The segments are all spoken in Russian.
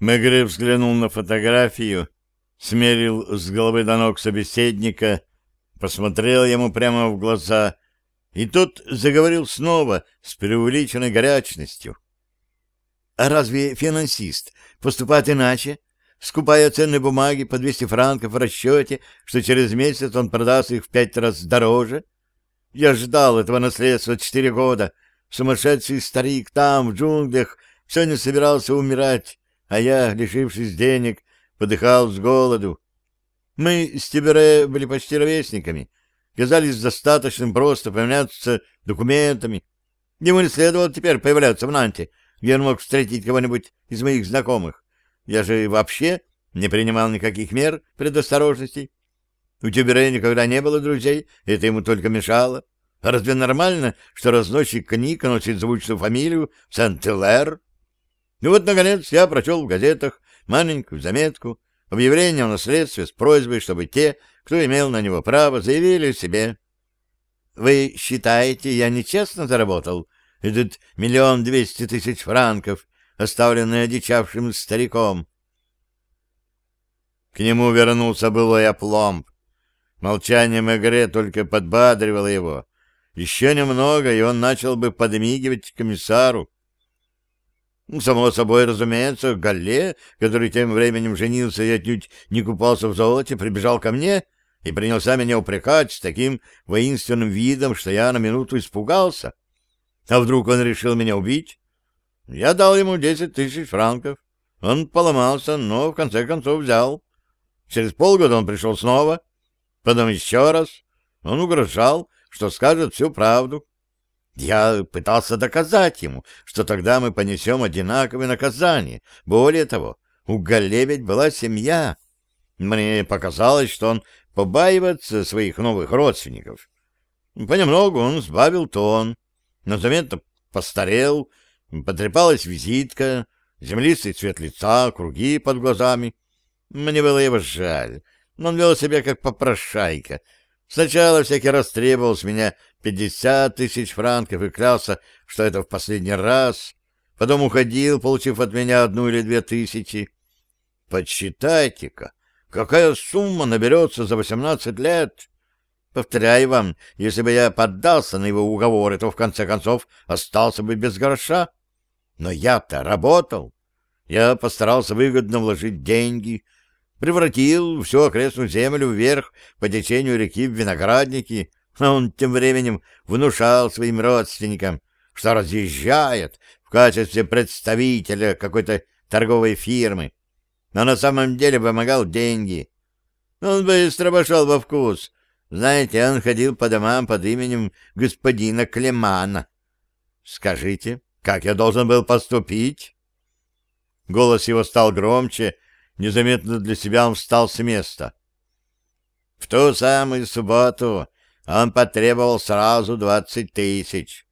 Мегре взглянул на фотографию, смерил с головы до ног собеседника, посмотрел ему прямо в глаза, и тот заговорил снова с преувеличенной горячностью. А разве финансист поступает иначе, скупая ценные бумаги по 200 франков в расчете, что через месяц он продаст их в пять раз дороже? Я ждал этого наследства четыре года. Сумасшедший старик там, в джунглях, все не собирался умирать, а я, лишившись денег, подыхал с голоду. Мы с Тибере были почти ровесниками, казались достаточным просто поменяться документами. Ему не следовало теперь появляться в Нанте, где он мог встретить кого-нибудь из моих знакомых. Я же вообще не принимал никаких мер предосторожности. У Тюбере никогда не было друзей, это ему только мешало. Разве нормально, что разносчик книг носит звучную фамилию Сент-Элэр? И вот, наконец, я прочел в газетах маленькую заметку, объявление о наследстве с просьбой, чтобы те, кто имел на него право, заявили себе. «Вы считаете, я нечестно заработал?» этот миллион двести тысяч франков, оставленный одичавшим стариком. К нему вернулся былой опломб. Молчание Мегре только подбадривало его. Еще немного, и он начал бы подмигивать комиссару. Ну, само собой, разумеется, Галле, который тем временем женился и отнюдь не купался в золоте, прибежал ко мне и принялся меня упрекать с таким воинственным видом, что я на минуту испугался. А вдруг он решил меня убить? Я дал ему десять тысяч франков. Он поломался, но в конце концов взял. Через полгода он пришел снова, потом еще раз. Он угрожал, что скажет всю правду. Я пытался доказать ему, что тогда мы понесем одинаковое наказание. Более того, у Галле ведь была семья. Мне показалось, что он побаивается своих новых родственников. Понемногу он сбавил тон но заметно постарел, потрепалась визитка, землистый цвет лица, круги под глазами. Мне было его жаль, но он вел себя как попрошайка. Сначала всякий раз требовал с меня пятьдесят тысяч франков и клялся, что это в последний раз. Потом уходил, получив от меня одну или две тысячи. Подсчитайте-ка, какая сумма наберется за восемнадцать лет! Повторяю вам, если бы я поддался на его уговоры, то в конце концов остался бы без гроша. Но я-то работал. Я постарался выгодно вложить деньги, превратил всю окрестную землю вверх по течению реки в виноградники, а он тем временем внушал своим родственникам, что разъезжает в качестве представителя какой-то торговой фирмы, но на самом деле помогал деньги. Он быстро пошел во вкус — знаете, он ходил по домам под именем господина Клемана. Скажите, как я должен был поступить? Голос его стал громче, незаметно для себя он встал с места. В ту самую субботу он потребовал сразу двадцать тысяч.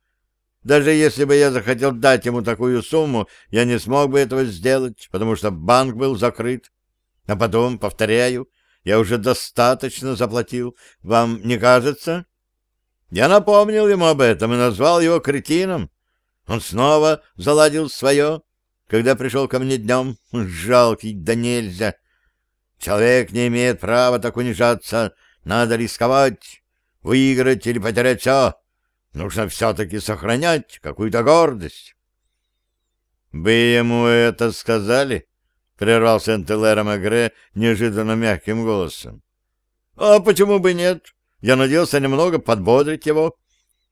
Даже если бы я захотел дать ему такую сумму, я не смог бы этого сделать, потому что банк был закрыт. А потом, повторяю, я уже достаточно заплатил. Вам не кажется? Я напомнил ему об этом и назвал его кретином. Он снова заладил свое, когда пришел ко мне днем. Жалкий да нельзя. Человек не имеет права так унижаться. Надо рисковать, выиграть или потерять все. Нужно все-таки сохранять какую-то гордость. — Вы ему это сказали? — прервал Сент-Элера Мегре неожиданно мягким голосом. — А почему бы нет? Я надеялся немного подбодрить его.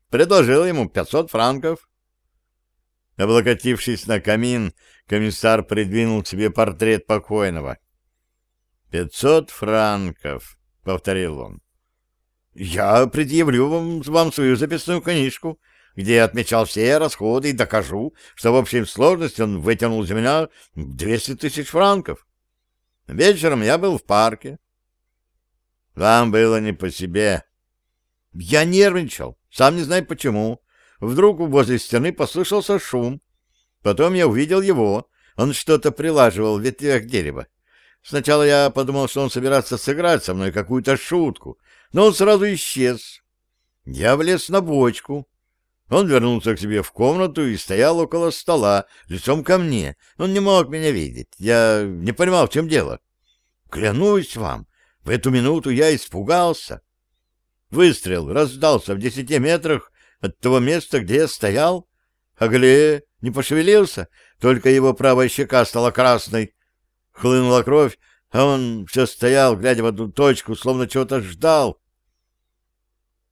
Предложил ему пятьсот франков. Облокотившись на камин, комиссар придвинул к себе портрет покойного. «Пятьсот франков», — повторил он. «Я предъявлю вам, вам свою записную книжку», где я отмечал все расходы и докажу, что в общей сложности он вытянул из меня 200 тысяч франков. Вечером я был в парке. Вам было не по себе. Я нервничал, сам не знаю почему. Вдруг возле стены послышался шум. Потом я увидел его. Он что-то прилаживал в ветвях дерева. Сначала я подумал, что он собирается сыграть со мной какую-то шутку, но он сразу исчез. Я влез на бочку. Он вернулся к себе в комнату и стоял около стола, лицом ко мне. Он не мог меня видеть. Я не понимал, в чем дело. Клянусь вам, в эту минуту я испугался. Выстрел раздался в десяти метрах от того места, где я стоял. Агле не пошевелился, только его правая щека стала красной. Хлынула кровь, а он все стоял, глядя в одну точку, словно чего-то ждал.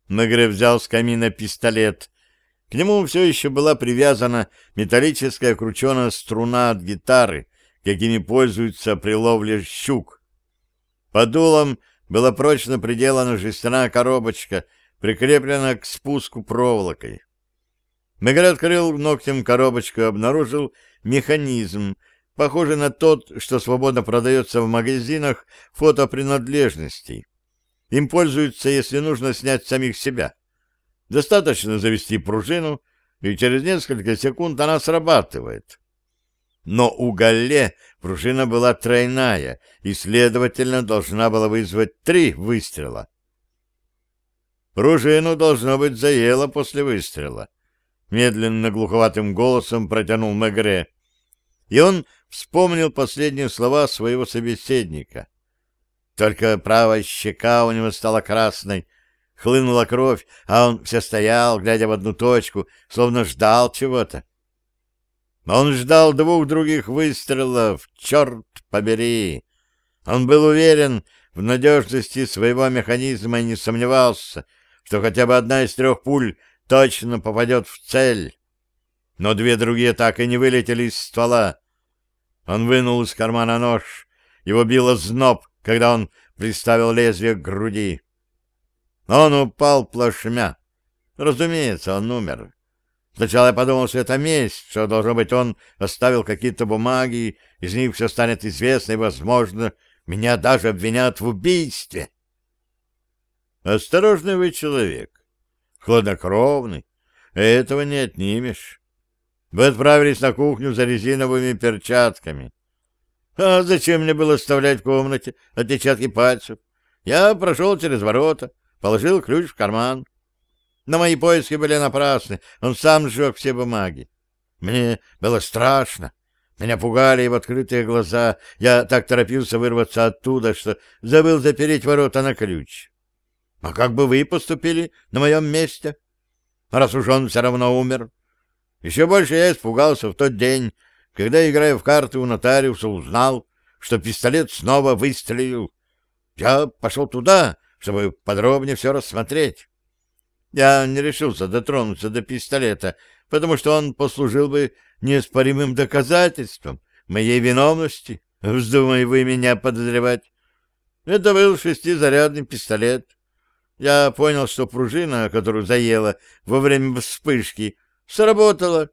Мегре взял с камина пистолет. К нему все еще была привязана металлическая крученая струна от гитары, какими пользуются при ловле щук. Под дулом была прочно приделана жестяная коробочка, прикрепленная к спуску проволокой. Мегре открыл ногтем коробочку и обнаружил механизм, похожий на тот, что свободно продается в магазинах фотопринадлежностей. Им пользуются, если нужно снять самих себя. Достаточно завести пружину, и через несколько секунд она срабатывает. Но у Галле пружина была тройная и, следовательно, должна была вызвать три выстрела. Пружину, должно быть, заело после выстрела. Медленно глуховатым голосом протянул Мегре. И он вспомнил последние слова своего собеседника. Только правая щека у него стала красной, хлынула кровь, а он все стоял, глядя в одну точку, словно ждал чего-то. Он ждал двух других выстрелов, черт побери! Он был уверен в надежности своего механизма и не сомневался, что хотя бы одна из трех пуль точно попадет в цель. Но две другие так и не вылетели из ствола. Он вынул из кармана нож. Его било зноб, когда он приставил лезвие к груди. Он упал плашмя. Разумеется, он умер. Сначала я подумал, что это месть, что, должно быть, он оставил какие-то бумаги, из них все станет известно, и, возможно, меня даже обвинят в убийстве. Осторожный вы человек, хладнокровный, этого не отнимешь. Вы отправились на кухню за резиновыми перчатками. А зачем мне было оставлять в комнате отпечатки пальцев? Я прошел через ворота, положил ключ в карман. Но мои поиски были напрасны, он сам сжег все бумаги. Мне было страшно, меня пугали его открытые глаза, я так торопился вырваться оттуда, что забыл запереть ворота на ключ. А как бы вы поступили на моем месте, раз уж он все равно умер? Еще больше я испугался в тот день, когда, играя в карты у нотариуса, узнал, что пистолет снова выстрелил. Я пошел туда, чтобы подробнее все рассмотреть. Я не решился дотронуться до пистолета, потому что он послужил бы неоспоримым доказательством моей виновности, вздумай вы меня подозревать. Это был шестизарядный пистолет. Я понял, что пружина, которую заела во время вспышки, сработала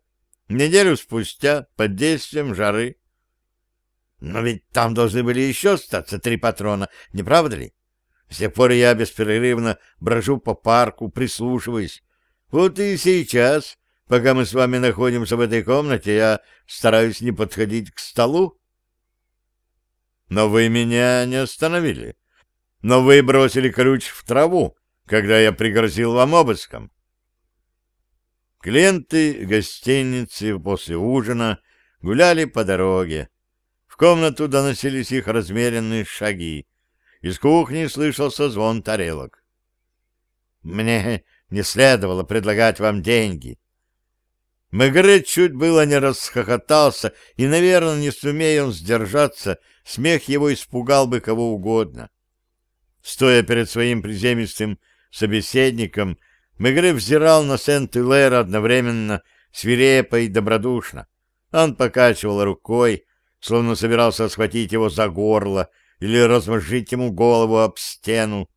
неделю спустя под действием жары. Но ведь там должны были еще остаться три патрона, не правда ли? С тех пор я беспрерывно брожу по парку, прислушиваясь. Вот и сейчас, пока мы с вами находимся в этой комнате, я стараюсь не подходить к столу. Но вы меня не остановили. Но вы бросили ключ в траву, когда я пригрозил вам обыском. Клиенты гостиницы после ужина гуляли по дороге. В комнату доносились их размеренные шаги. Из кухни слышался звон тарелок. «Мне не следовало предлагать вам деньги». Мегре чуть было не расхохотался, и, наверное, не сумея он сдержаться, смех его испугал бы кого угодно. Стоя перед своим приземистым собеседником, Мегре взирал на Сент-Илэр одновременно свирепо и добродушно. Он покачивал рукой, словно собирался схватить его за горло, или размозжить ему голову об стену.